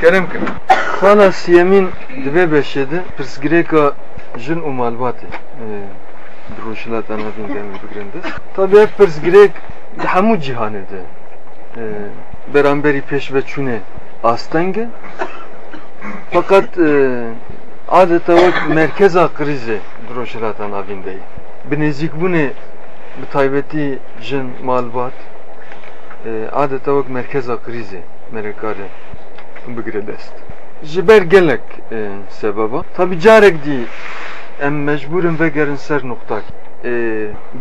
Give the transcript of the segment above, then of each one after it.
Kir. Xala siyemin dibe beşedi pirsgireka jin û malbatê Droşilat ana bin gemi bigrindes. Tabi hep pirsgirek di hemû cîhanê de beramberî pêş ve çûnê astenge fakat e, adeta wek merkeza krizê droşilata navîn de ye. Bi nêzîkbûnê bi taybetî jin malbat e, adeta wek merkeza krizê merekare ber gelek e, sebeba. Tabi carek dî em mecburin vegerin ser noktak. E,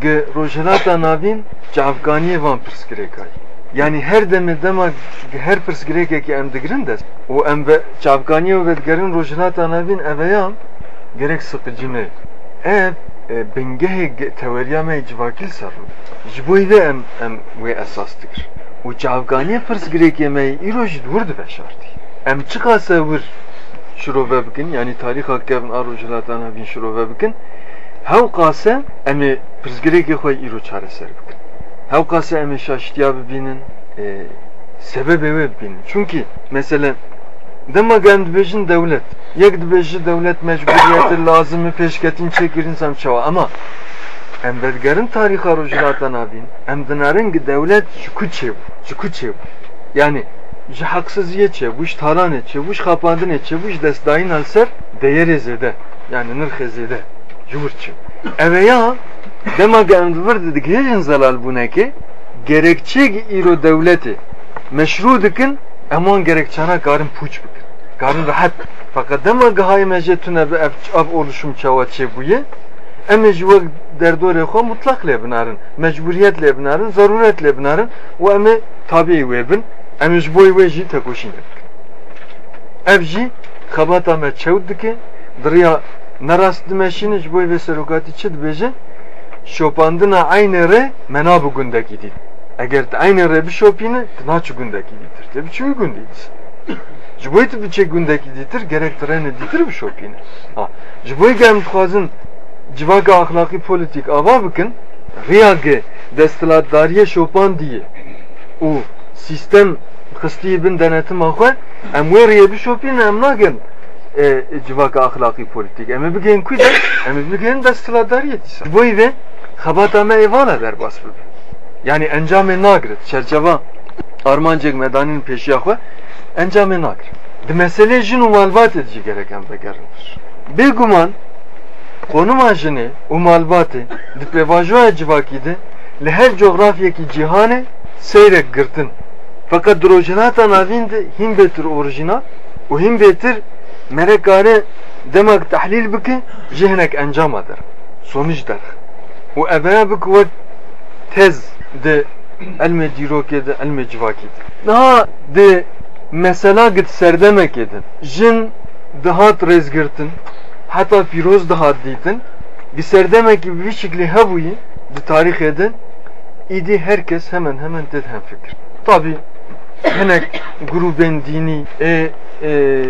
ge rojilata navîn cavganiyê van pirsgirêkay. Yani her deme dema her pirsgirêkekî em digirin dest û em ve çavkaniyê ve digerin rojilata navîn eveya gerek sıkıcı me. Ev e, bingehê teweriya me civakîl ser ji bo vê em em wê esas dikir. û çavkaniyê pirsgirêkê me îro jî dûr dibe şartî. Em çi qase wir şirove bikin yani tariha kevin a rojilata navîn şirove bikin hew qase em ê pirsgirêkê xwe îro çareser bikin. Hev qase em ê şaştiya bibînin e, sebebê wê bibînin. Çünkü mesela dema gem dibêjin dewlet yek dibêjî dewlet mecburiyeti lazımı pêşketin çêkirin sem çawa ama em vedgerin tariha rojilata navîn em dinarin ki devlet çêbû ji ku çêbû yani ji haksıziyê çêbû ji talanê çêbû ji xapandinê çêbû ji destdayîn al ser değerê zêde yani zêde ji wir çêbû eveya dema gem dibir didik hêjin zelal bûnekê gerekçe îro devleti meşru dikin eman gerekçana karin puç bikin karin rahat. Fakat dema gahayê me jê tune bi ev av oluşum çawa çêbûye em wek derdorê xwe mutlak lê binarin mecburiyet lê binarin zaruret lê binarin û em tabî wê bin em ê ji bo wê jî tekoşîn dikin ev jî xebata me çewt dike diriya nerast dimeşîne ji bo wê serokatî çi dibêje şopandina aynı re mena bu gundaki dit. Eğer te aynı re bir şopine te naçu gundaki ditir. Te biçimi gundidis. Jiboy te biçe gundaki ditir gerek trene ditir bir şopine. Ha. Jiboy gem tuazın civaka ahlaki politik ava bakın riyage destilatdariye şopan diye o xıstiyi bin denetim ahwe em weriye bir şopine em nagin e, civaka ahlaki politik. Emi bigin kuyda, emi bigin destilatdariyet ise. Bu ve xabata me evana der bas bibe. Yani encame nagret, çerçeva armancek medaninin peşi yaxwe encame nagret. Di mesele jin u malbat edici gereken begerindir. Bir guman konum ajini u malbatı di pevajoya civakide li her coğrafyaki cihane seyrek girtin. Fakat drojenata navinde him betir orijinal. U him betir melekane demek tahlil bike jehnek encamadır. Sonuç der. U ebeye bik ve tez de elme dirokede elme civakede. Daha de mesela git serdemek edin. Jin dahat rezgirtin. Hatta firoz dahat ditin. Bir serdemek gibi bir şekli hebuyi de tarih edin. İdi herkes hemen hemen dedi hem fikir. Tabi henek gruben dini e, e,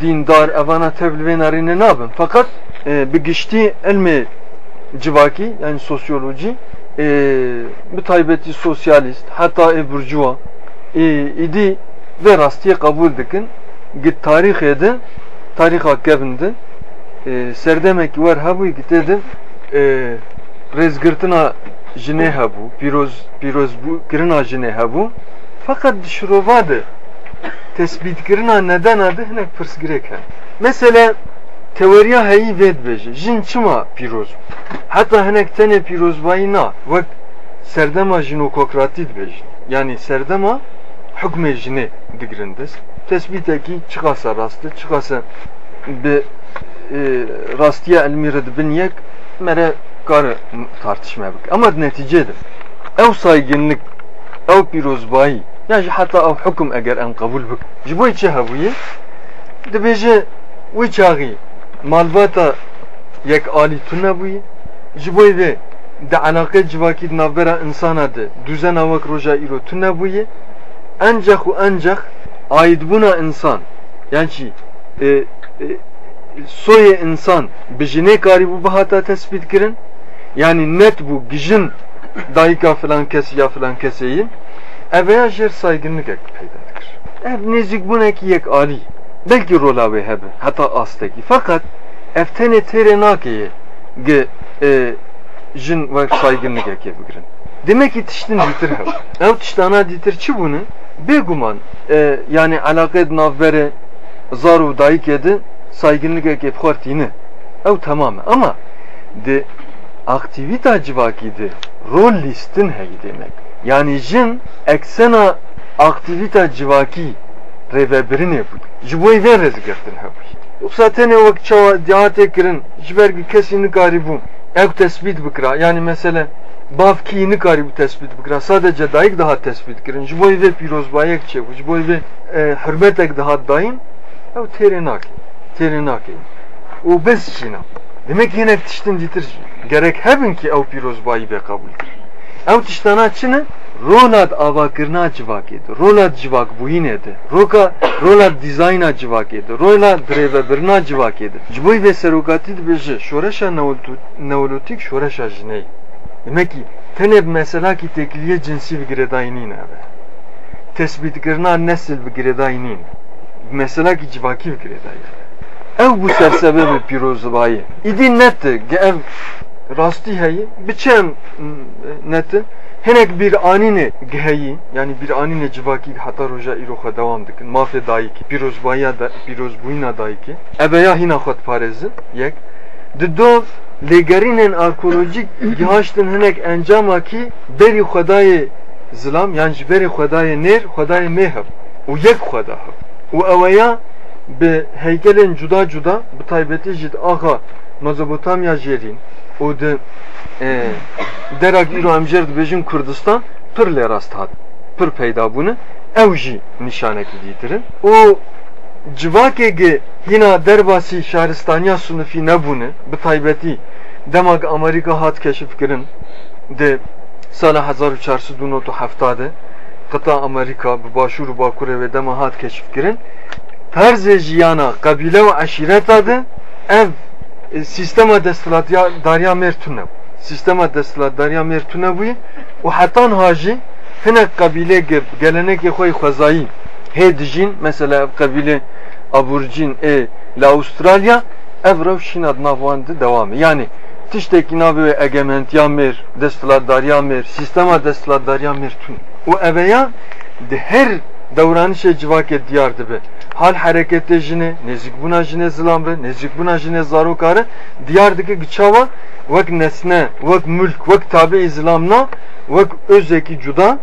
dindar evana tevlven arine ne yapın? Fakat e, bir geçti elme civaki yani sosyoloji e, bir taybeti sosyalist hatta e burjuva e, idi ve rastiye kabul dikin git tarih edin tarih hakkevinde e, serdemek var habu git edin e, rezgirtina jine habu piroz piroz bu kirina jine habu fakat şurovadı tespit kirina neden adı? Hene pırs gerek mesela teoriya heyi ved beje jin çima piroz. Hatta henek tene piroz bayina vek serdema jinokokratit bej yani serdema hükme jine digrindes. Tespiteki çıkasa rastı çıkasa be e, rastiye elmire binyek mere karı tartışma bak. Ama neticede ev saygınlık ev pirozbayi. Yani hatta ev hüküm eğer en kabul bak. Jiboy çe habuye dibêje wî çaxî malbata yek alî tu nebûye ji bo vê di elaqe civakî navbera insana de duzena wek roja îro tu nebûye encex û encex aidbûna insan yani çi e, e, soyê insan karî bû bihata tespît kirin yani net bû gijin dayika filan kesî ya filan keseyî Evveya jêr saygınlık ek peyda dikir. Ev nezik buneki yek ali. Belki rola ve hebe. Hatta asteki. Fakat ev tene tere nakeye ge e, jin ve saygınlık eke bigirin. Demek ki tiştin ditir hev. Ev tiştana ditir çi bunu? Beguman e, yani alaket navbere zaru dayık yedi saygınlık eke pxartini. Ev tamam ama de aktivita civakidi rol listin hey demek. Yani jin eksena aktivita civaki revebirine bu. Jiboy ver rezgertin hebuy. Yoksa tene vak çava diyate kirin jibergi kesini garibu. Ev tespit bikra. Yani mesela bavkiyini garibu tespit bikra. Sadece dayık daha tespit kirin. Jiboy ve pirozbayek çevu. Jiboy ve e, hürmetek daha dayın. Ev terenak. Terenak. O bez şina. Demek yine tiştin ditir gerek hebin ki ev pirozbayı be kabul kir. Ev tiştana çini Rolad avakirna civak edi. Rolad civak buyin edi. Roka rolad dizayna civak edi. Rolad drevebirna civak edi. Ciboy ve serokati beji şoreşa neolotik şoreşa jiney. Demek ki teneb mesela ki tekliye cinsi bir giredayinin abi. Tespit girna nesil bir giredayinin. Mesela ki civaki bir giredayı. Ev bu sersebe bir pirozbayı. İdi netti. Ev rasti heyi. Biçem netti. Henek bir anine geheyi yani bir anine civaki hatta roja iroha devam dikin mafe daiki piroz baya da piroz buyna daiki ebeya hina xot parezi yek dido legerinen arkeolojik gihaştın henek encama ki beri xodayı zilam yani beri xodayı ner xodayı mehab u yek hab u evaya be heykelin cuda cuda bu taybeti jid aha Mezopotamya jerin o de e, derak îro em jêr dibêjin Kurdistan pir lê rast hat pir peyda bûne ew jî nîşanekî dîtirin û civakê hîna derbasî şaristaniya sunufî nebûne bi taybetî demak Amerika hat keşifkirin de sala 1470 qita Amerika bi başûr û bakurê ve dema hat keşifkirin tarzê jiyana kabîle û eşîreta de ev sistema desthilatdariya mêrtûne bû sistema desthilatdariya mêrtûne bûye û hetan hajî hinek kabîlê gelenekê xwe xwezayî hê dijîn mesela ev kabîlê aborjîn ê li Avustralya ev rew şîna di nav wan de dewam e yani tiştekî navê egementiya mêr desthilatdariya mêr sistema desthilatdariya mêrtûn û eveya di her devranişê civakê diyar dibe. Hal hareketê jine nezik buna jine zilam be nezik buna jine zarokare diyar dike gıçava vek nesne vek mülk vek tabi zilamna vek özeki cuda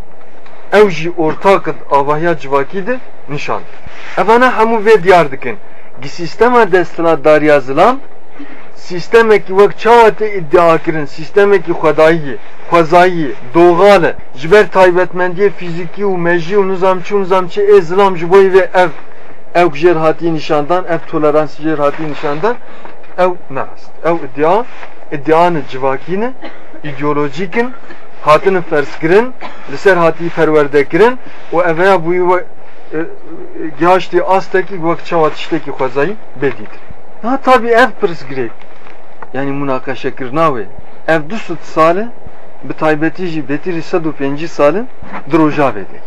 ev jî ortak avahya civakî de nişan. Evana hemû vê diyar dikin. Gi sistema desthilatdariya zilam sistemekî vek çawa te iddia kirin sistemekî xwedayî xwezayî doğale ji ber taybetmendiyê fîzîkî û mejî û nizamçî û nizamçî ê zilam ji bo vê ev ev jêr hatî nîşandan ev toleransî jêr hatî nîşandan ew nerast ew iddia iddianı civakîne ideolojîkin hatinin ferskirin li ser hatî perwerdekirin û eveya bûyî ve gihaştî astekî wek çawa tiştekî xwezayî bedîtir ha tabi ev pirsgirêk yani münakaşekirina wê ev du sed sale bi taybetî jî betîrî sed û pêncî salin di rojavê de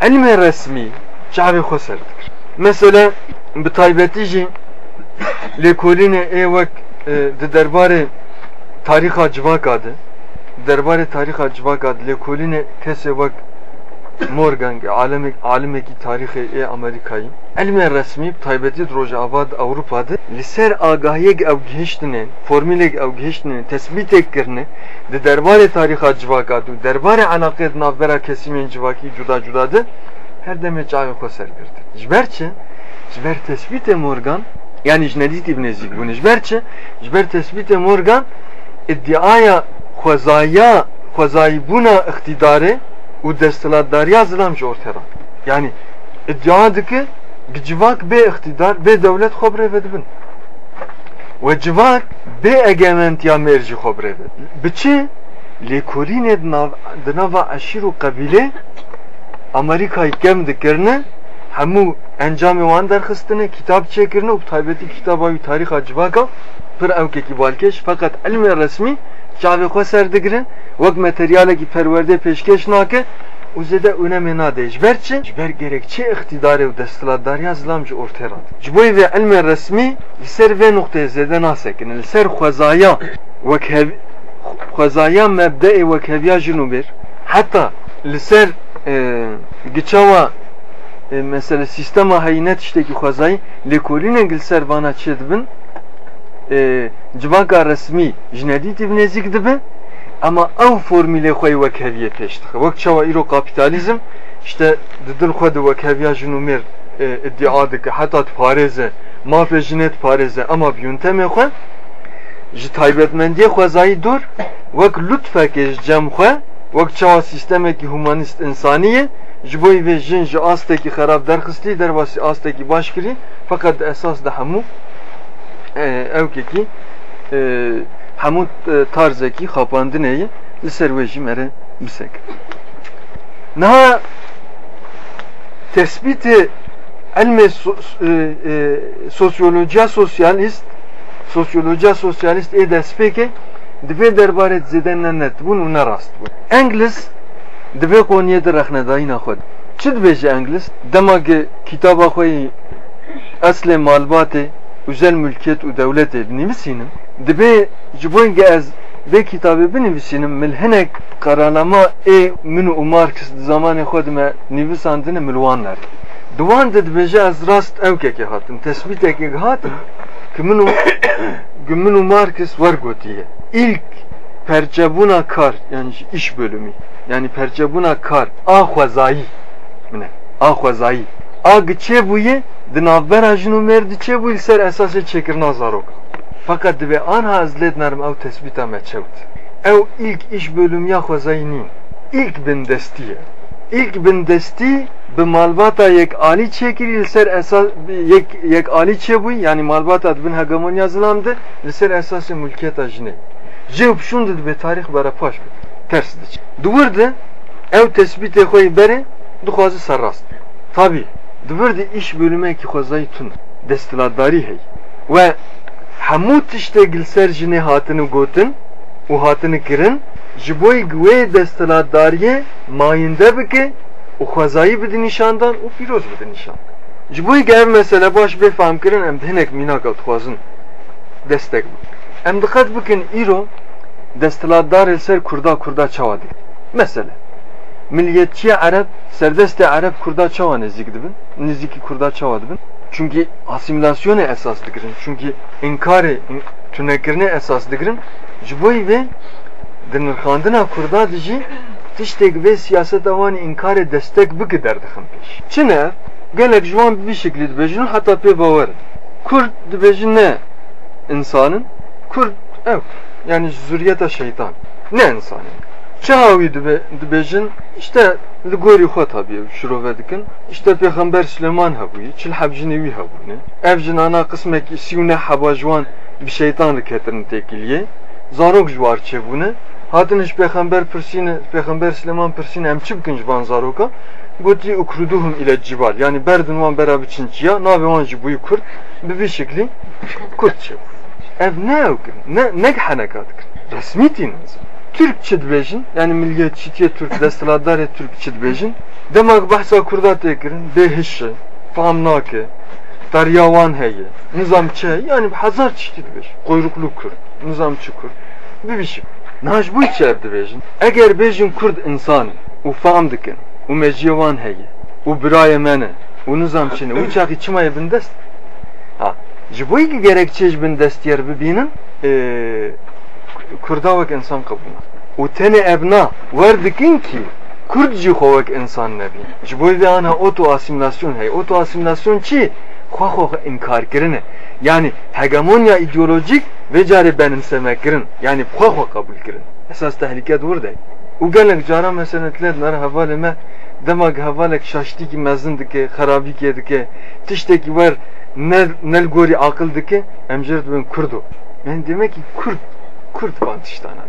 elmê resmî çavê xwe ser dikir. Mesela bi taybetî jî lêkolînê ê wek di derbarê tarixa civaka de. Derbarê tarixa civaka de lêkolînê Morgan alemek alemeki tarihi e Amerikayı. Elme resmi taybeti rojavad Avrupa'da. Liser agahiye ev gihiştinin formülek ev gihiştinin tespit ekirne de derbarê tariha civakadu derbarê alaqet navbera kesimên civakî cuda cudadı her deme çavê xwe sergirdi ji ber çi ji ber tespitê Morgan yani ji nedîtî binêzik bûne ji ber çi ji ber tespitê Morgan iddiaya xwezaya xwezayîbûna iktidarê û desthilatdariya zilam ji ortera yani iddia dike civak bê iktidar bê devlet xwe birêve dibin. Ve civak bê egementiya mêr jî xwe birêve bi çi? Lêkolînê di nava eşîr û qebîlê Amerikayê kem dikirine hemû encamê wan derxistine kitap çêkirine û taybetî kitaba wî tarîxa civaka pir ewkekî balkêş fakat elmê resmî çavê xwe ser digirin wek materyalekî perwerdê pêşkêş nake u zede önemi nade jber çi jber gerekçe iktidarı ve destiladari yazılam ji ortaya rat jboy ve ilmi resmi ser ve noktaya zede nasekin ser xwezaya ve xwezaya mebde ve keviya jinubir hatta لسر گچاوا mesela sistema hayinet işteki xwazayı lekolîne gil ser vana çê dibin e, civaka resmi jinedî tîv nêzik dibe ama ew formîlê xwe wek heviye pêş dixe wek çawa îro işte di dil xwe de wek heviya jin û mêr e, iddia dike. Heta ama yuntemê xwe ji taybetmendiyê xwe zayî dûr wek lütfekê ji cem xwe wek çawa sîstemekî humanîst însaniyê ji bo vê jin ji astekî xerab derxistî derbasî astekî baş kirî feqet esas de hemû ewkekî hemû tarzekî xapandineyê li ser wê jî mere bisek. Niha tespîtê elmê sosyolojiya sosyalist sosyolojiya sosyalist ê destpêke divê derbarê zêden net bûn û nerast bûn. Englis divê qoniyê de rexnedayîna xwe çi dibêje Englis dema ki kitaba xwe eslê malbatê özel mülkiyet û devletê nivîsînim divê ji bo ez vê kitabê binivîsînim mil hinek qararnama ê min û Marx di zamanê xwe dime nivîsandine milwan nere. Diwan de dibêje ez rast ewkekê hatim tespîtekê hatim ki min û min û Marx wergotiye. İlk percebuna kar yani iş bölümü yani percebuna kar ahvazayi ne ahvazayi ag Din Dinavberajin Ömer diçe bu ilser esas e çekir nazarok. Fakat dibe anha izlednerim ev tespita meçevd. Ev ilk iş bölüm ya xozaynin. İlk bin destiye. İlk bin desti bi malbata yek ali çekir ilser esas yek yek ali çebuy yani malbata bin hegemonya zilamdı ilser esası e mülkiyet ajni. Jeb şundur be tarih bara paş ters diç. Duvardı ev tespite koy beri duhazı sarrast. Tabii. Tabi duvarda iş bölümü ki khazayı tun destiladari hey. Ve hamut işte gilser jine hatını gotin u hatını kirin jiboy gwe destiladariye mayinde bike u khazayı bidi nişandan u piroz bidi nişan. Jiboy gev mesela baş befam kirin em denek minakat khazın destek bu. Em dikkat bikin îro destilatdar ser Kurda Kurda çawa dik. Mesela milliyetçi Arap serdesti Arap Kurda çawa nezik dibin. Niziki Kurda çawa dibin. Çünkü asimilasyonu esas dikirin. Çünkü inkarı tünekirine esas dikirin. Jiboy ve dinirkandına Kurda dici tiştek ve siyaset avanı inkarı destek bıkı derdixin peş. Çine gelek jwan bir şekilde dibejin hatta pe bavar. Kurd dibejin ne? insanın Kurd ev yani zürriyete şeytan ne insanı çavi dibe dibejin işte ligori xo tabi şurove dikin. İşte peygamber Süleyman habuyi çil habjini wi habune evjin ana kısmek siyune habajwan bir şeytan riketin tekiliye. Zarok jwar çebune Hatin iş peygamber persine peygamber Süleyman persine emçi bikin jvan zaroka. Goti ukruduhum ile cibal. Yani berdin van beraber çinçiya navi van jibuyu kurt. Bir şekli kurt çebu ev ne evkin, ne ne hanekat resmi tinaz. Türkçe dibejin, yani milliyetçi Türk destiladar Türkçe dibejin. Demek bahsa kurda tekirin, behişe, famnake, daryavan heye, nizamçı yani hazar çeşit dibej. Kuyruklu Kürt, nizamçı Kürt. Bir bir şey. Naş bu içer dibejin. Eğer bejin Kürt insanı, u fam dikin, u meciyavan heye, u biraye mene, u nizamçı ne, u çaki çimaya bindest. Ha, ji bo ki gerekçe ji bin destiyar bibînin Û tenê evna wer dikin ki Kurd jî xwe wek insan nebîn ji bo vê ana oto asimilasyon heye oto asimilasyon çi? Xwe xwe inkarkirin e yani hegemonya ideolojik ve carê benimsemekirin yani xwe xwe kabul kirin. Esas tehlike burada û gelek cara mesela tiled nara hevalê me demek hevalek şaştî ki mezin dike xerabî kê dike tiştekî wer nel nel gori akıl dike emjer ben kurdu. Yani demek ki Kürt Kürt bantıştana.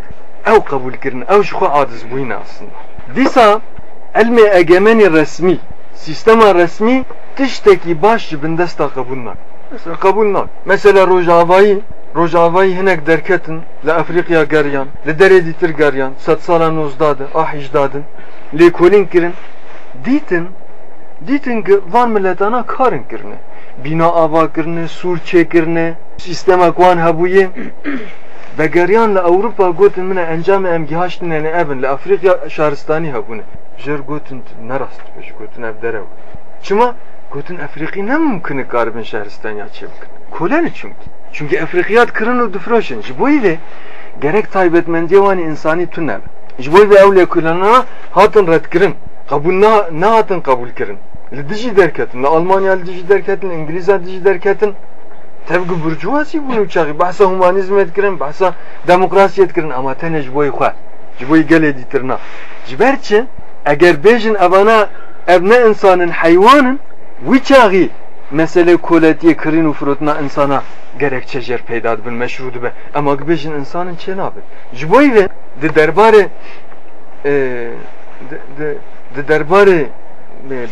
Ev kabul kirin, ev şu adız buyna aslında. Disa elme egemeni resmi, sistema resmi tişteki baş bindesta kabulna. Mesela kabulna. Mesela Rojava'yı Rojavayı hinek derketin le Afrikaya geryan, le dere ditir geryan, sat sala nozdadı, ah icdadın, le kolin kirin. Ditin, ditin ki van milletana karın kirne. Bina ava kirne, sur çekirne, sistema kwan habuye. Ve geryan le Avrupa gotin mine encam em gihaştine ne evin le Afrika şaristani habune. Jer gotin nerast beş gotin ev dere. Çima gotin Afriki ne mümkün garbin şehristan ya çevkin. Kolen çünkü. Çünkü Afrikiyat kırın o dufroşun. Jiboy ve gerek taybetmendiye vani insani tünel. Jiboy ve evle kullanana hatın red kırın. Kabul ne hatın kabul kırın. Li dişi derketin, Almanya li dişi derketin, li İngilizce dişi derketin. Tevgi burjuvazi bunu uçağı. Bahsa humanizm etkirin, bahsa demokrasi etkirin ama tene jiboy xwa. Jiboy gel editirna. Jiberçi eğer bejin evana ev ne insanın hayvanın Viçağı mesele koletiye kırın ufrutna insana gerekçe jer peyda bin meşrudu be. Ama gbejin insanın çe nabe. Jiboy ve de derbare de, de, de derbare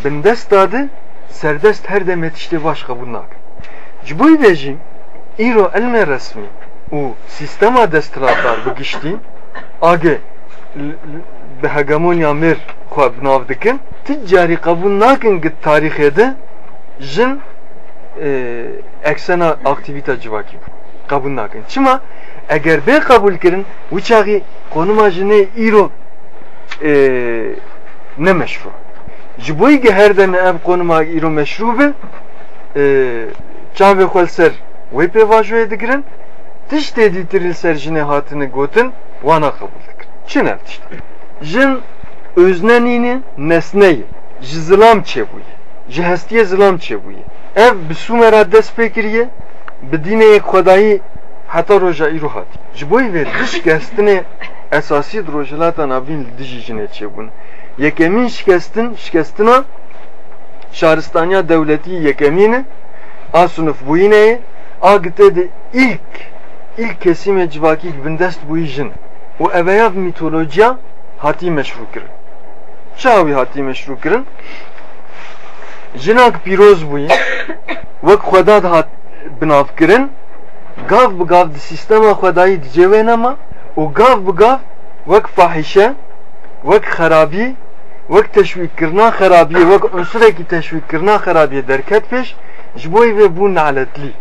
bindest dadı serdest her demet işte başka bunlar. Jiboy ve jim iro elme resmi. U sistema destratlar bu gişti age به hegemonya mir xwe binav dikin ticari qabûl nakin git tarîxê de jin eksena aktivite civakî qabûl nakin. Çima eger bê qabûl kirin wî konuma jinê îro ne meşru? Ji bo ge her de ev konuma îro meşru be çavê xwe ser wê pêvajoyê dikirin tiştê dîtiril ser jinê hatine gotin wana qabûl dikirin çi nev tişt jin öznenini nesneyi ji zilam çebûye ji hestiye zilam çebûye ev bi Sumera dest pê kiriye roja îro hatî ji bo vê diş gestinê esasî di rojhilata navîn li dijî jinê çêbûn yekemîn şikestin şikestina şaristaniya devletî yekemîn a sunuf bûyîneyê a gitê de ilk ilk kesimê civakî bindest bûyî jin û eveya mitolojiya hatî meşru kirin. Çawi hatî meşru kirin. Jinak pîroz bûyî wek xweda hat binav kirin. Gav bi gav di sistema xwedayî dicêwê nema û gav bi gav wek fahîşe wek xerabî wek teşwîkkirina xerabiyê wek unsurekî teşwîkkirina xerabiyê derket pêş ji bo vê bû naletlî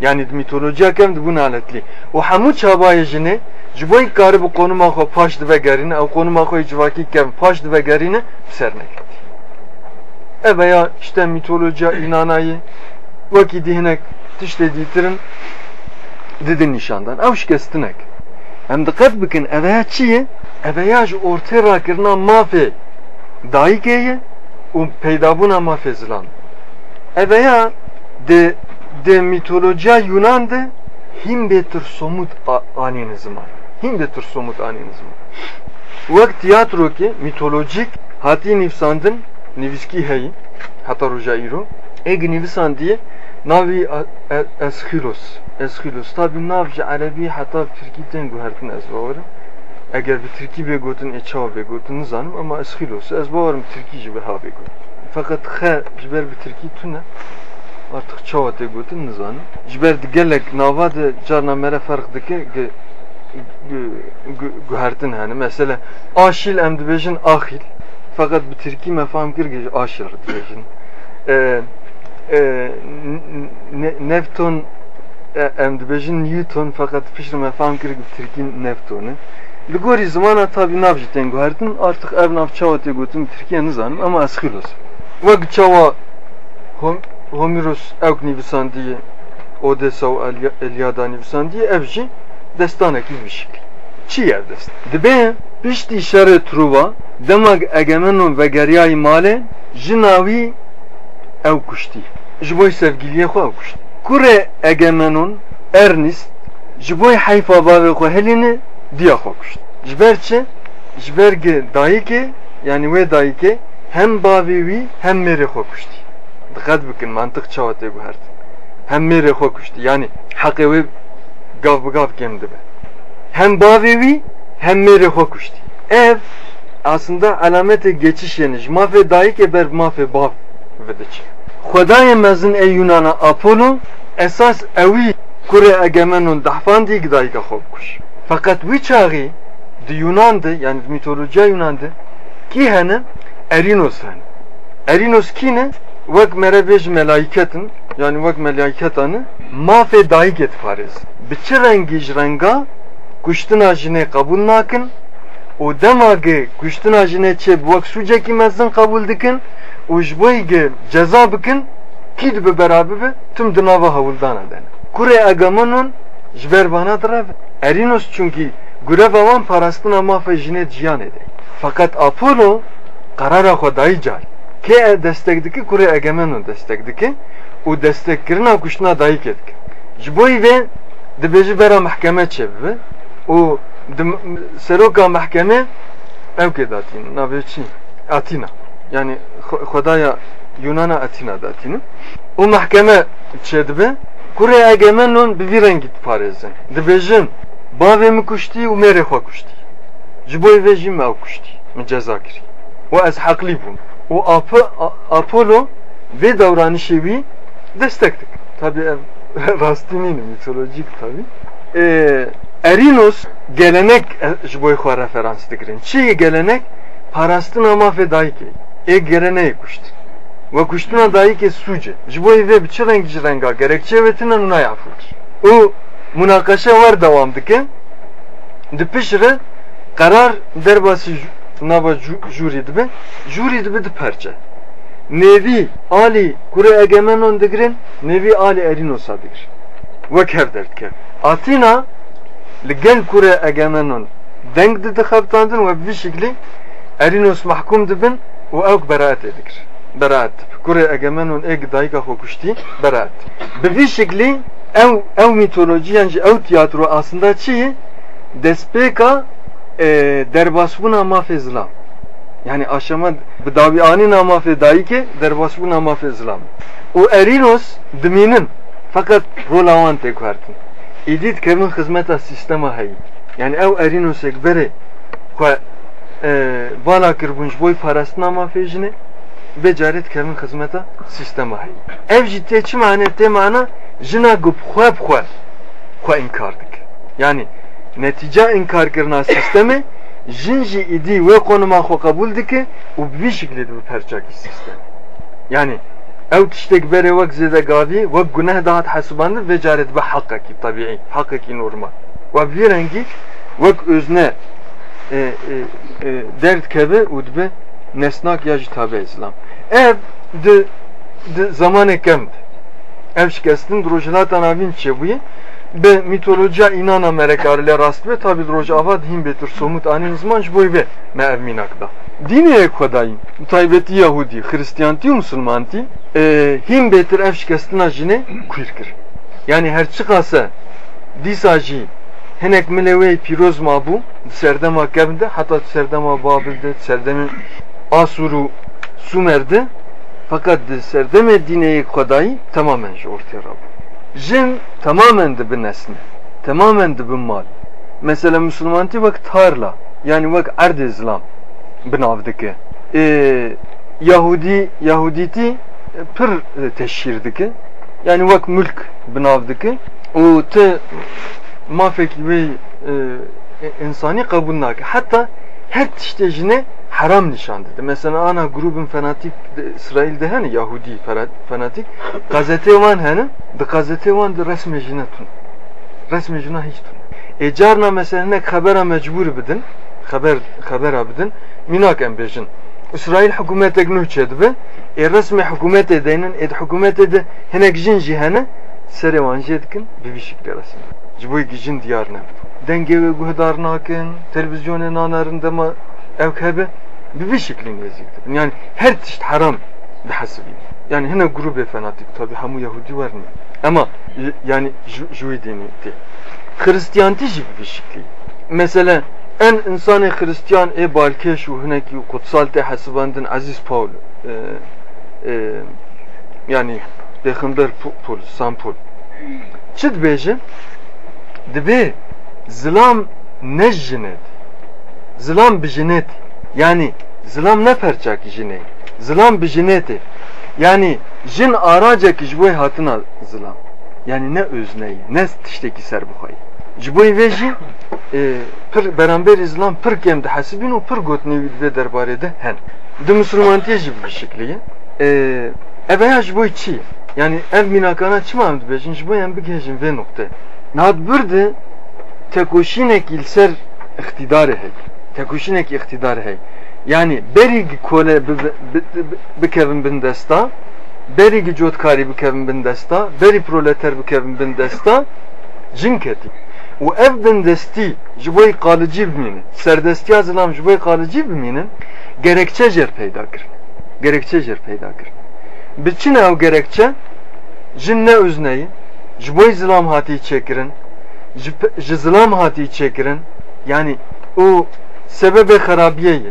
yani mitolojiya kem dibû naletlî û hemû çabayê jinê ji bo karî bi konuma xwe paş dive gerîne ew konuma xwe civakî kem paş dive gerîne ser neketî ev veya işte mitolojiya inanayı wekî dîhinek tiştê dîtirin didin nîşandan ew şikestinek em diqet bikin eveya çi ye eveya ji ortê rakirina mafê dayîkê ye û peydabûna mafê zilan. Eveya de de mitolojiya Yunan de him betir somut anîn ziman him betir somut anîn ziman wek tiyatro ki mitolojik hatî nîvsandin nivîskî heyî heta roja îro êk nivîsandiye navî Esxilos Esxilos tabi nav ji erebî heta Tirkî tên guhertin ez bawerim eger bi Tirkî bêgotin ê çawa bêgotin nizanim ama Esxilos ez bawerim Tirkî ji biha bêgotin fakat xe ji ber bi Tirkî tune artık çawa tê gotin nizanim ji ber di gelek nava de carna mere ferq dike guhertin hene mesela aşil em dibêjin axil fakat bi Tirkî me fehm kir ge aşil dibêjin Newton em dibêjin Newton fakat piştre me fehm kir bi Tirkî Newton e Li gorî zimana tabi nav jî tên guhertin artık ev nav çawa tê gotin Tirkiye nizanim ama Esxilos wek çawa Homeros ewk nivîsandiye Odessa û Elyada nivîsandiye ev jî destanekî vişikl çi yer dest? Dibe piştî şerê Truva demek egemenon vegeriyayê malê ji navî ew kuştî. Ji bo sevgiliyê xwe ew egemenon Ernest ji bo heyfa bavê xwe diya xwe kuşt ji ber çi? Ji ber dayîkê yani wê dayîkê hem bavê wî hem mêrê xwe kuştî diqet bikin mantık çawa tê guhertin hem mêrê xwe kuştî yani heqê wê gav gav kêm dibe hem bavê wî hem mêrê xwe kuştî ev aslında alamete geçiş yani mafê dayîkê ber mafê bav vediç Xwedayê mezin ey Yunana Apollo esas ewî kure egemenun dahfan di gidayka xob kuş. Fakat wî çağı di Yunan'dı yani mitolojiya Yunan'dı. Ki hene Erinos hene. Erinos kine vek merebej melaiketin yani vek melaiketanı mafe dahi get fariz. Biçi rengi renga kuştuna jine kabul nakin o demage kuştuna jine çe vek suceki mezzin kabul dikin o jboyge ceza bikin kid be beraber be tüm dınava havuldan eden. Kure agamanun jber bana drav. Erinos çünkü görev avan parastına mafe jine ciyan ede. Fakat Apollo karara xwe car. Dike kurê egemenûn destek dike û destekkirina kuştina dayî ketike. Ji bo vê dibêjî bera mehkeme çebibe û di seroka mehkeme ew kê datîn navê çi? Atina. Yani xwedaya Yunana Atina datînin. û mehkeme çedibe kurê egemenûn bi vî rengî diparêzin. Dibêjin bavê min kuştî û mêrê xwe kuştî. Ji bo vê jî me ew kuştî. Min ceza u Apollo ve davranışevi destektik. Tabi rastinin mitolojik tabi. E, ee, Erinos gelenek e, ji boy xwe referans dikirin. Çi gelenek parastina mafê dayikê. Ê e geleneyê kuşt. Ve kuştuna dayikê suce. Ji boy vê bi çi reng ji renga gerekçe vetine nûna yafûtir. Û münakaşa war devam dikin. Di pişre karar derbasî nava jûrî dibe. Jûrî dibe di perçe. Nevî alî kure egemenon digirin nevî alî erînosa digir wek hev derdkev Atina li gel kure egemenon deng di dixebitandin ve bi şekli erînos mahkum dibin û ew beraetê dikir beraet kure egemenon ê dayika xwe kuştî beraet bi vî şekli ew ew mitolojiyan tiyatro aslında çi destpêka e, derbasbuna mafê zilam yani aşama bi davianî namafê dayîkê derbasbûna mafê zilam û erînos dimînin fakat rola wan tê guhertin êdî dikevin xizmeta sîstema heyî yani ew erînosek berê xwe vala kirbûn ji boî parastina mafê jinê bê carê dikevin xizmeta sîstema heyî ev tê çi mane tê mana jina bixwe xwe inkar dik. Yani netice inkar kirna sistemi jinji idi ve konuma xo kabul dike û bir şekilde bu perçakî sistem. Yani ew tiştek bere vek zêde gavî vek guneh dahat hesibandin ve caret be hakkakî tabiî hakkakî normal. Ve bir rengi vek özne e, e, e, dert keve û dibe nesnak ya jî tabe İslam. Ev di di zamanê kemd. Ev şikestin drojilata navîn çebûye به میتولوژیا اینانا مرکارله راست به تابید روش آواد هیم بتر سومت آنین زمانش بوی به ما evminak da. Dini kodayım. Taybeti Yahudi, Hristiyanti, Müslümanti. E, him betir ev şikestina jine kuyrkir. Yani her çıkasa disaji henek milewe piroz ma bu serdema kevde hatta serdema babilde serdemi asuru sumerdi fakat serdeme dineyi kodayı tamamen ortaya rabu jin tamamen de bir nesne. Tamamen de bir mal. Mesela Müslümanti vak tarla. Yani vak erd İslam binavdiki. Ee, Yahudi Yahuditi e, pır e, teşhirdiki. Yani vak mülk binavdiki. O te mafek ve e, insani kabul naki. Hatta her tiştecine haram nişan dedi. Mesela ana grubun fanatik İsrail'de hani Yahudi fanatik gazete van hani de gazete van de resme jine tun. Resme jine hiç tun. E carna mesela ne habera mecbur bidin. Haber haber abidin. Minak embejin. İsrail hükümete gnuh çedbe. E resmi hükümet edenin ed hükümet ede henek jin jihane serevan jedkin bir bişik derasın. Ciboy gijin diyar ne. Denge ve guhdar nakin, televizyonun anarında mı evkebe bir şeklin yazıktır. Yani her çeşit haram bihasbi. Yani hene grup fanatik tabi hamu Yahudi var mı? Ama e, yani Jüvi dini de. Hristiyanti gibi bir şekli. Mesela en insanı Hristiyan e balke şu hüneki kutsal te hasibandın Aziz Paul. E, e, yani Peygamber Paul, San Paul. Çit beji? Dibi zilam nejjinet. Zilam bijinet. Yani zilam ne perçak jine? Zilam bir jineti. Yani jin aracak jboy hatına zilam. yani ne özneyi ne tişteki ser buxayı ji bo vê jî e, pir beraber İslam pir kem de hesibin û pir gotnê vê derbarê de hen. Di Müslümantiye jî bi şekliye e, ev ya ji bo çi? Yani ev minakana çima em dibêjin ji bo em bigêjin vê noktaya nihat birdi tekoşinek ilser iktidarı hey tekoşinek iktidarı hey. Yani beri kole bikevin bin desta beri cotkarî bikevin bin desta beri proleter bikevin bin desta û ev bin destî ji bo qalıcî bimînin serdestiya zilam ji bo qalıcî bimînin gerekçe jer peyda kirin gerekçe jer peyda kirin bi çi ne ew gerekçe jin ne özneyi ji bo zilam hatî çêkirin ji zilam hatî çêkirin yani o sebebe xarabiye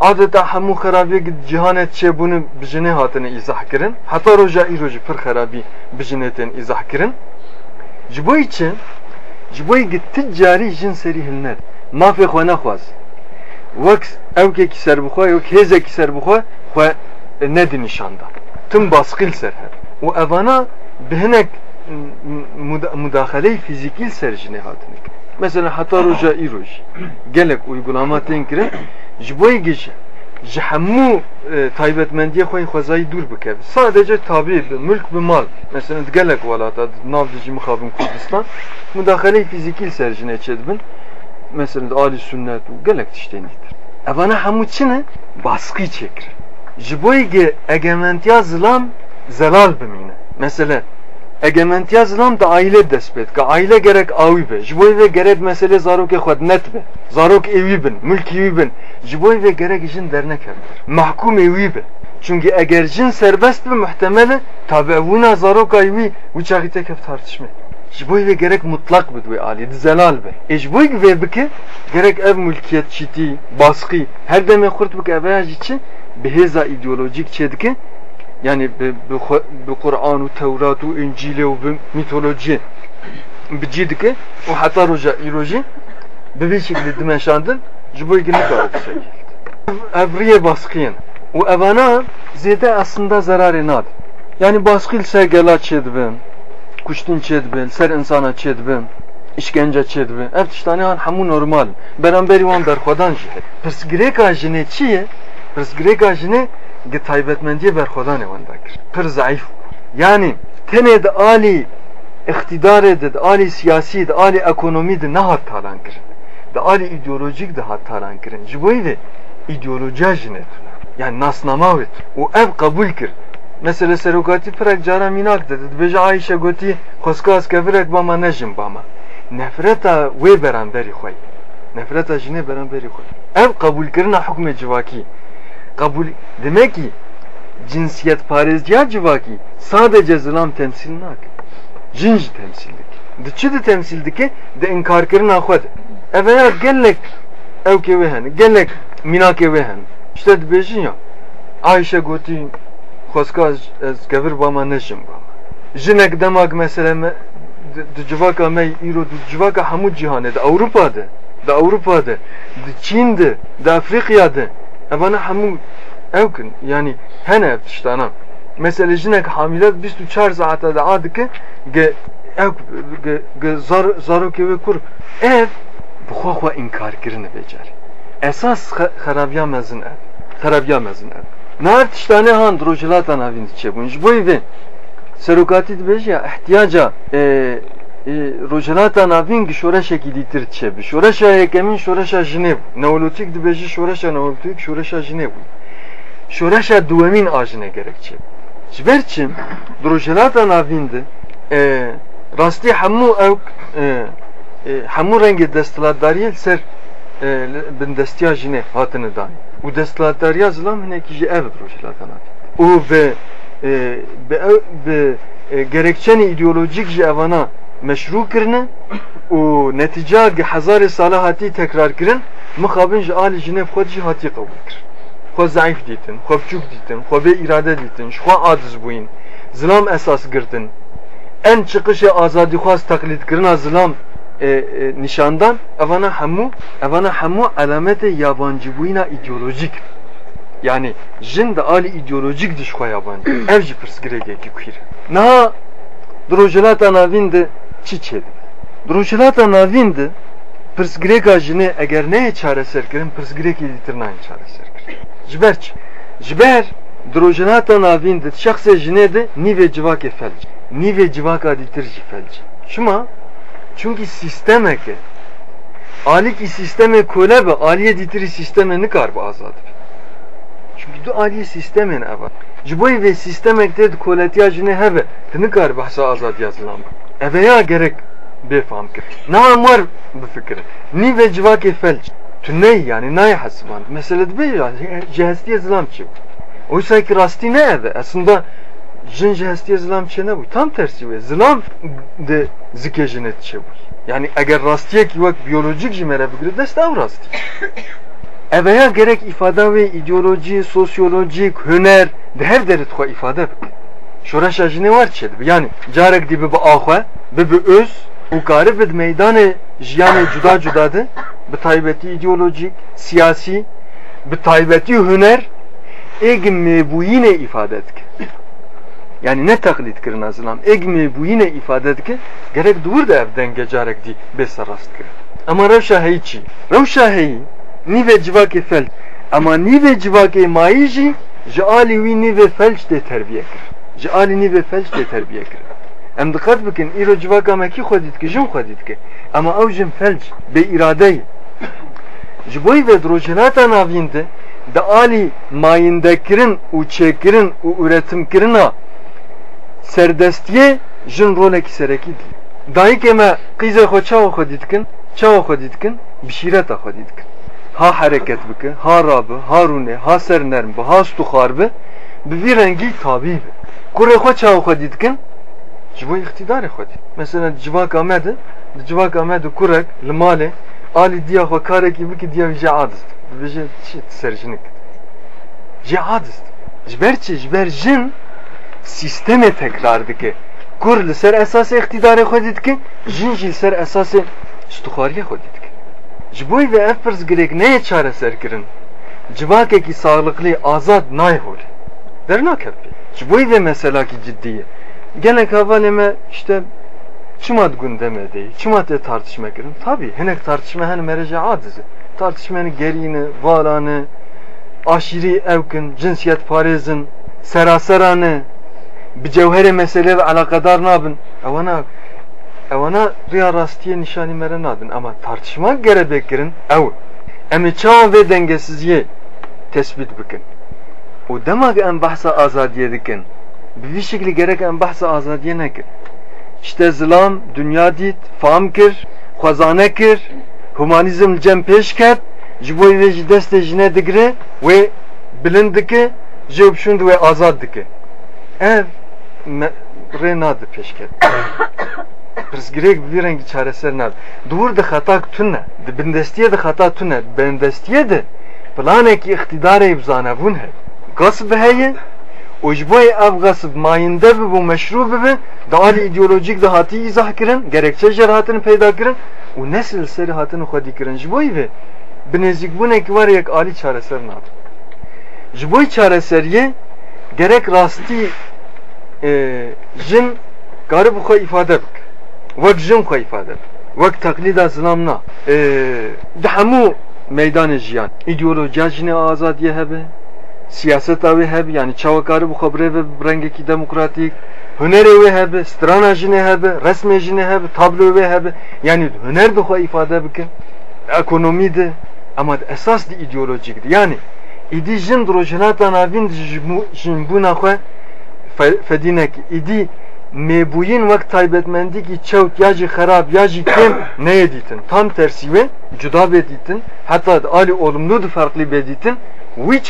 adeta hemû xerabiye cihanet çêbûnê bijinê hatine izah kirin. Heta roja îro jî pir xerabî bijinê tên izah kirin. Ji bo çi ji bo gi ti carî jin serî hilner mafê xwe nexwaz wek evkekî serbixwe wek hêzekî serbixwe xwe nedî nîşanda tim baskil ser her. Û evana bi hinek müdahale fizikil ser jinê hatine kirin mesela îro jî gelek uygulama tên kirin ji bo giş ji hemû taybetmendiye xwe xwezayî dûr bike sadece tabi bi mülk bi mal. Mesela gelek welata nav dijî mixabin Kurdistan müdahale fizikil ser jinê çedibin. Mesela ali sünnet gelek tiştên dîtir evana hemû çi ne baskı çekir. Ji bo egementiya zilam zelal bimîne mesela egementiya zilam da aile dest bed ka aile gerek awi be. Ji bo ve gerek mesele zarok xwed net be. Zarok evi bin mülk evi bin. Ji bo ve gerek jin dernek hevdir mahkum evi be. Çünkü eğer jin serbest be muhtemel tabi'una zarok evi bu çağite kef tartışma ji bo ve gerek mutlak be ve ali zelal be. E ji bo ve bike gerek ev mülkiyet çiti baskı her deme kurt bike ev için beheza ideolojik çedike yani bi Kur'an Tevrat İncil bi mitoloji. Bicî dike û heta roja îrojî bi vî şeklî dimeşandin ji bo yekî nikare bise ev riyê baskiyên û evana zêde aslında zararê nad yani baskil ser gela çêdibin kuştin çêdibin ser insana çêdibin işkence çêdibin ev tiştanê han hemû normal. Beramberî wan berxwedan jî pirsgirêka jinê çi ye? Pirsgirêka jinê gi taybetmendiye berxwedanê wan dakir pir zayıf. Yani tenê de alî iktidarê de alî siyasî de alî ekonomî de nehat talan kirin de alî ideolojik de hat talan kirin ji bo vê ideolojiya jî netune yani nasnama wê û ev kabul kir mesela serokatî pirek cara mînak de dibêje Ayşe gotî xweska eskevirek bama nejin bama. Nefreta wê beramberî xwe. Nefreta jinê beramberî xwe. Ev kabulkirina hukmê civakî kabul demek ki cinsiyet parezciya civaki sadece zilam temsil nak. Cinci temsildik. De çi de temsildike de inkar kirin axwed. Evveya gelek evke ve hen, gelek minake ve hen. İşte de bejin ya. Ayşe goti xoska ez gevir bama neşim bama. Jinek demak meseleme de civaka me iro de civaka hamu cihane de Avrupa'da de Avrupa'da de Çin'de de Afrika'da evana hamu evkin yani hene tiştana mesela jinek hamile 24 saate de adıkı ge ev ge zar zaroke ve kur. Ev bu xwa inkar kirine becer. Esas xarabiya mezin ev xarabiya mezin ev. Nar tiştane han drojilatan avin çebunj bu evi serokati dibêje ihtiyaca e, e, rojilata navîn gi şoreşekî dîtir çebi. Şoreşa yekemîn şoreşa jinev. Neolîtik dibêje şoreşa neolîtik şoreşa jinev. Şoreşa duemîn a jine gerekçe ji ber çi rojilata navîn de e, rastî hemû ew e, hemû rengê desthilatdariyê ser bin destiya jinê hatine danî û desthilatdariya zilam hinekî ji ev rojilata navîn û ve bi gerekçeni ideolojik ji meşru kirine û netîca gi hezarê sala hatî tekrar kirin mixabin ji alî jinev xwe jî hatî qebûl kir. Xwe zayıf dîtin xwe biçûk dîtin xwe bê îrade dîtin ji xwe aciz bûyîn. Zilam esas girtin. En çıkışê azadîxwaz teqlîdkirina zilam e, e, nişandan evana hemû evana hemû alametê yabancîbûyîna ideolojik. Yani jin de ali ideolojik diş xwe yabancı. Ev jî pirsgirêkekî kûr niha drojilata navîn de çi çêdi drojilata navîn de pirsgirêka jinê eger neyê çareserkirin pirsgirêkê dîtir nayê çareserkirin ji ber çi? Ji ber drojilata navîn de şexsê jinê de nîvê civakê felc nîvê civaka dîtir jî felc çima? Çünkü sistemeke aliki sisteme kole be aliye dîtirî sisteme nikar be azad be? Çünkü du aliye sistemen eva. Ji bo vê sistemekte di koletiya jinê hebe tu nikar behsa azadiya eveya gerek war bifikire nîvê civakê felc tu ney yani nayê hesiband mesele dibe ya ji hestiye zilam çi oysa ki rastî ne ev aslında jin ji hestiye zilam çi nebû tam tersi wê zilam de zikê jinê çi bû yani eğer rastiyek wek biyolojik ji me re bigire dest ev rastî. Eveya gerek ifade ve ideoloji, sosyolojik, hüner de her deri txwa ifade bik. Şoreşa jine var çed yani carek dibi bi axwe bi bi öz û karib bi meydanê jiyanê cuda cuda de bi taybetî ideolojik, siyasî, bi taybetî hüner êg mêbûyînê ifade dike. Yani ne taklit kirin azilam, êg mêbûyînê ifade dike gerek dûr de ev denge carek dî bê serrast kirin. Ama rewşa heyî çi? Rewşa heyî nîvê civakê fel ama nîvê civakê mayî jî ji alî wî nîvê felç tê terbiye kir ji alî nîvê felç tê terbiye kir em diqet bikin îro civaka xwe dîtike jin xwe dîtike ama ew jin felç bê îradeyê ji bo vê drojilata navîn de di alî mayîndekirin û çêkirin û üretimkirina serdestiyê jin rolekî serekî dî dayîkê me qîzê xwe çawa xwe dîtkin çawa xwe dîtkin bişîreta xwe dîtkin ha hareket bike, ha rabı, ha rune, ha sernerm bi, ha stuxar bi, dîtkin? Ji bo îxtîdarê xwe dît. Mesela civak Ahmed, di civak Ahmed kurek li malê alî diya xwe karekî bike diya jê adist. Dibêje çi serjinik. Jê adist. Ji ber çi? Ji ber jin sistemê tekrar dike. Kur li ser esasê îxtîdarê xwe dîtkin, jin jî li ser esasê stuxariyê xwe dîtkin. Ji bo ve ev pirsgirêk neye çareser kirin? Civakekî sağlıklı, azad nayhol. Dernakep. Ji bo ve mesela ki ciddiye. Gelek havalê me işte çimat gündeme değil, çimat e tartışma kirin. Tabi hinek tartışma hen merece adzizi. Tartışmanı geriyini, valanı, aşiri evkin, cinsiyet parezin, seraseranı, bir cevhere mesele ve alakadar nabın. Evana evana riya rastiye nişani mere nadin ama tartışma gere bekirin ev emi çawa ve dengesizliği tespit bikin o demek en bahsa azadiye dikin. Bir şekilde gerek en bahsa azadiye nekir işte zilam dünya dit fam kir xwazane kir humanizm cem peş ket ji bo deste jine digre ve bilind dike opşund ve azad dike. Ev re nadı peş ket. Pirsgirêk bi vî rengî çareser nabe dûr di xeta tune di bindestiyê di xeta tune bindestiyê de planekî îxtîdarê bizanebûn heye gasb heye Ucbayı ev gasb mayinde bi bu meşru bibin Dağal ideolojik de hati izah kirin Gerekçe jerahatini peyda kirin U nesil seri hatini khodi kirin Jboy ve Binezik bu neki var yek ali çareser nadu Jboy çareseriye Gerek rasti e, Jin Garib uxa ifade bik. Vek jin uxa ifade bik. Vek taklida zlamna e, meydan jiyan. İdeolojiya jine azadiye hebe siyaseta wê hebe yani çawakarî bi xwe birêve bi rengekî demokratîk hunerê wê hebe strana jinê hebe resmê jinê hebe tablo wê hebe. Yani huner bi xwe îfade bikin. Ekonomî de ama esas di îdeolojik di yani îdî jin rojhilata navîn jin bûna xwe fedînekî îdî mebûyîn wek taybetmendîkî çewt ya jî xerab ya jî kêm neyedîtin tam tersî wê cuda bêdîtin heta alî olumlu di farklî bêdîtin wî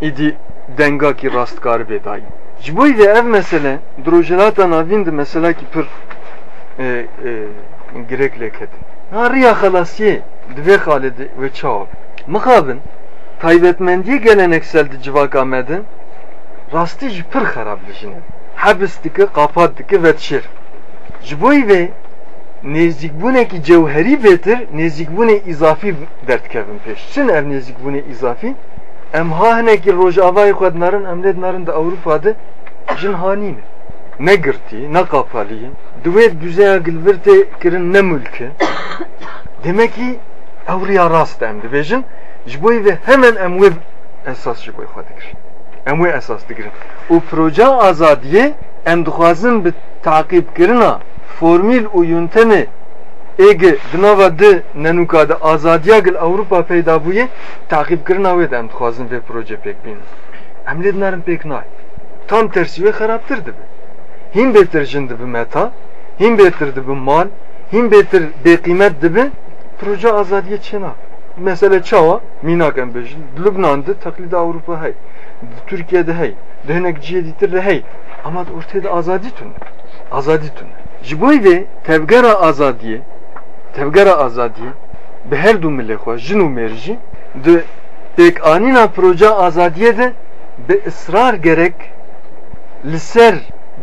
çaxî îdî dengakî rastkar bêdayî ji bo ev mesele drojilata navîn di meselekî pir girêk lêketin ha riya xelasiyê di vê xalê de wê çawa mixabin taybetmendiyê geleneksel di civaka me de rastî jî pir xerab dijîne hebs dike qapat dike ve tişir ji bo vê nêzîkbûnekî cewherî bêtir nêzîkbûnê îzafî derdikevin pêş çin ev nêzîkbûnê îzafî em ha hinekî rojavayê xwe dinarin em di Ewropa de jin hanîne ne. Girti, ne kapalı, duvet düzeye gilbirte kirin ne mülkü. Demek ki evriya rast em dibêjin ji bo ve hemen em wê esas ji bo xwe dikirin em wê esas dikirin û proja azadiye em dixwazin bi takîbkirina formîl û yuntemê êge di nava di nenûka de azadiya gil Ewropa peyda bûye takîbkirina wê de em dixwazin vê proje pêk bînin em lê dinarin nayê tam tersî wê xerabtir dibe hîn bêtir jin meta hîn bêtir dibe mal hîn bêtir bêqîmet dibe proje azadiye çena. Mesela çava minak em. Lübnan'da taklidi Avrupa hey. Türkiye'de hey. Denek ciye ditir hey. Ama ortada azadi tün. Azadi tün. Jiboy ve tevgara azadiye tevgara azadiye be her du mille xwe jin û merjî de pek anîna proje azadiye de be ısrar gerek li ser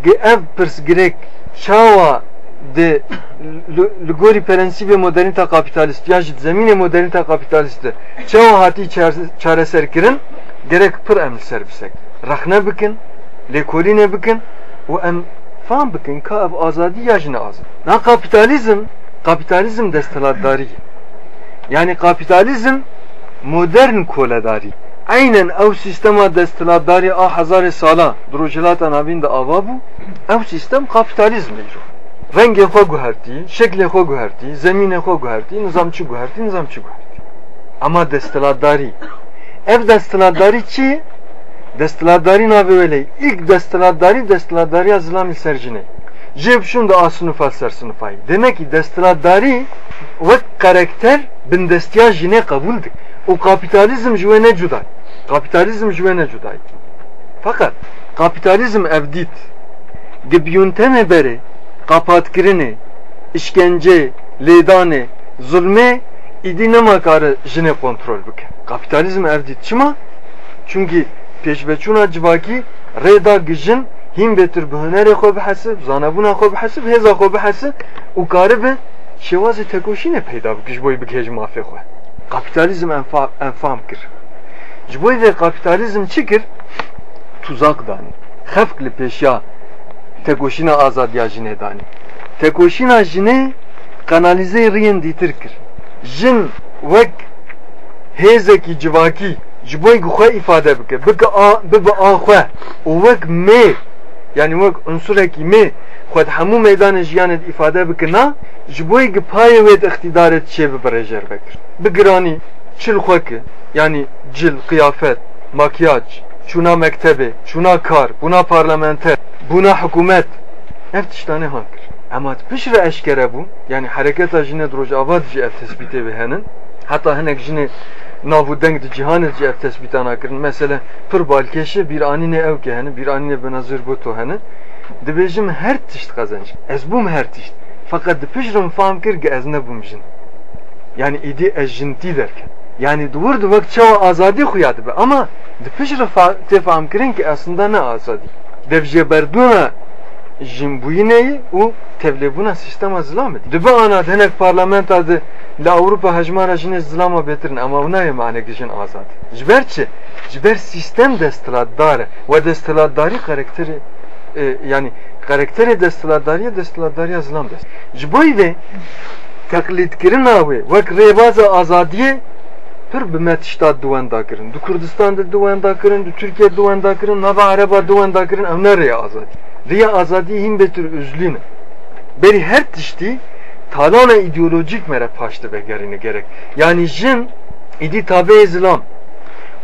ev pirs gerek çawa de li gorî prensîbê modernîta kapitalîst ya ji zemînê modernîta kapitalîst de çawa hatî çareserkirin gerek pir em li ser bisek. Rexne bikin lêkolînê bikin û em fam bikin ka ev azadî ya jine azad na kapitalizm kapitalizm destelatdarî yani kapitalizm modern koledarî aynen ev sistema destelatdarî a hezarê sala drojilata navîn de ava bû ev sistem kapitalizm êjo rengê xwe guhertî, şeklê xwe guhertî, zemînê xwe guhertî, nizamçı guhertî, nizamçı guhertî. Ama destilatdarî. Ev destilatdarî çi? Destilatdarî navê welê. İlk destilatdarî destilatdariya zilamî sercinê. Jeb şun da asını falser sınıfayı. Demek ki destilatdarî vek karakter bin destiya jine kabuldik. O kapitalizm jüve ne cuday. Kapitalizm jüve ne cuday. Fakat kapitalizm evdit. Gibyunteme beri kapatkirini, işkence, ledane, zulme idi nemakarı jine kontrol bike. Kapitalizm evdit çima? Çünkü peşveçuna civaki reda gijin betir bihunere xwe bihesib, zanebûna xwe bihesib, hêza xwe bihesib û karibe şewazê tekoşînê peyda bike ji bo bikej mafê xwe. Kapitalizm enfam kir. Ji bo vê kapitalizm çi kir? Tuzak danî. Xefk li pêşiya tekoşîna azadiya jinê danî. Tekoşîna jinê kanalizê riyên dîtir kir. Jin wek hêzekî civakî ji bo xwe ifade bike. Bike a bibe a xwe û wek mê yani wek unsurekî mê xwe di hemû meydanê jiyanê de ifade bike na ji bo gi payê wê de ixtîdarê çê bibire jêrve kir. Bi giranî çil xwe ki yani cil, kıyafet, makyaj, çuna mektebe, çuna kar, buna parlamenter, buna hükümet. Ev tiştane hankir. Ama pişre eşkere bu, yani hareketa jine droj avad ji ev tespite ve henin, hatta hinek jine navu denk di cihanet ji ev tespitana kirin. Mesela pir balkeşi bir anine ev ke henin, bir anine benazir bu to henin. Dibêjim her tişt kazanç. Ez bum her tişt. Fakat di pişrim fam kir ki ez ne bum jin. Yani idi ez jinti derken. Yani dur du vakt çava azadi xuyadı be ama di pişre te fam kirin ki aslında ne azadi. Devje berduna jin buyneyi u tevlebuna sistema zilam edi. Dibe ana denek parlamenta de la Avrupa hajmara jine zilama betirin ama ona ye mane gijin azad. Jber çi? Jber sistem destiladdare ve destiladdari karakteri e, yani karakteri destiladdariye destiladdariye zilam dest. Jboy ve taklit kirin awe vek rebaza azadiye pir bi me tişta duwenda kirin. Du Kurdistan'da duwenda kirin, du Türkiye duwenda kirin, nava Araba duwenda kirin, ev ne riya azadi. Riya azadi hin betir üzlüne. Beri her tişti talana ideolojik mere paştı be gerini gerek. Yani jin idi tabi zilam.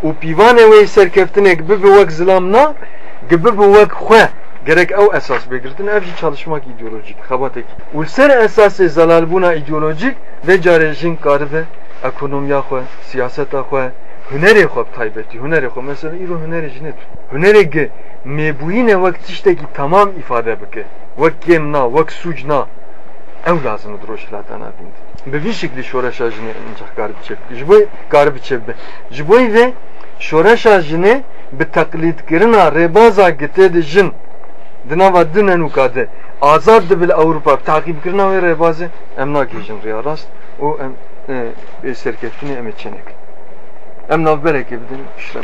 U pivane ve serkeftine gibi bir vak zilamna gibi bir vak xwe gerek ev esas begirdin ev çalışmak ideolojik xabatek. Ulser esası zalal buna ideolojik ve carejin karbe ekonomiya xwe, siyaseta xwe, hunerê xwe taybetî, hunerê xwe mesela îro hunerê jî net. Hunerê ge mêbûyînê wek tiştekî tamam ifade bike. Wek kêm na, wek sûc na. Ew lazım id rojhilatana bînd. Bi vî şeklî şoreşa jinê inceh kar biçe bike. Ji bo kar biçe be. Bi teqlîdkirina rêbaza gitê de jin di nava du nenûka de azad dibe li Ewropa takîbkirina wê rêbazê em nakêjin rêya rast û em serkeftinê em ê çenek. Em navbereke bidin işlem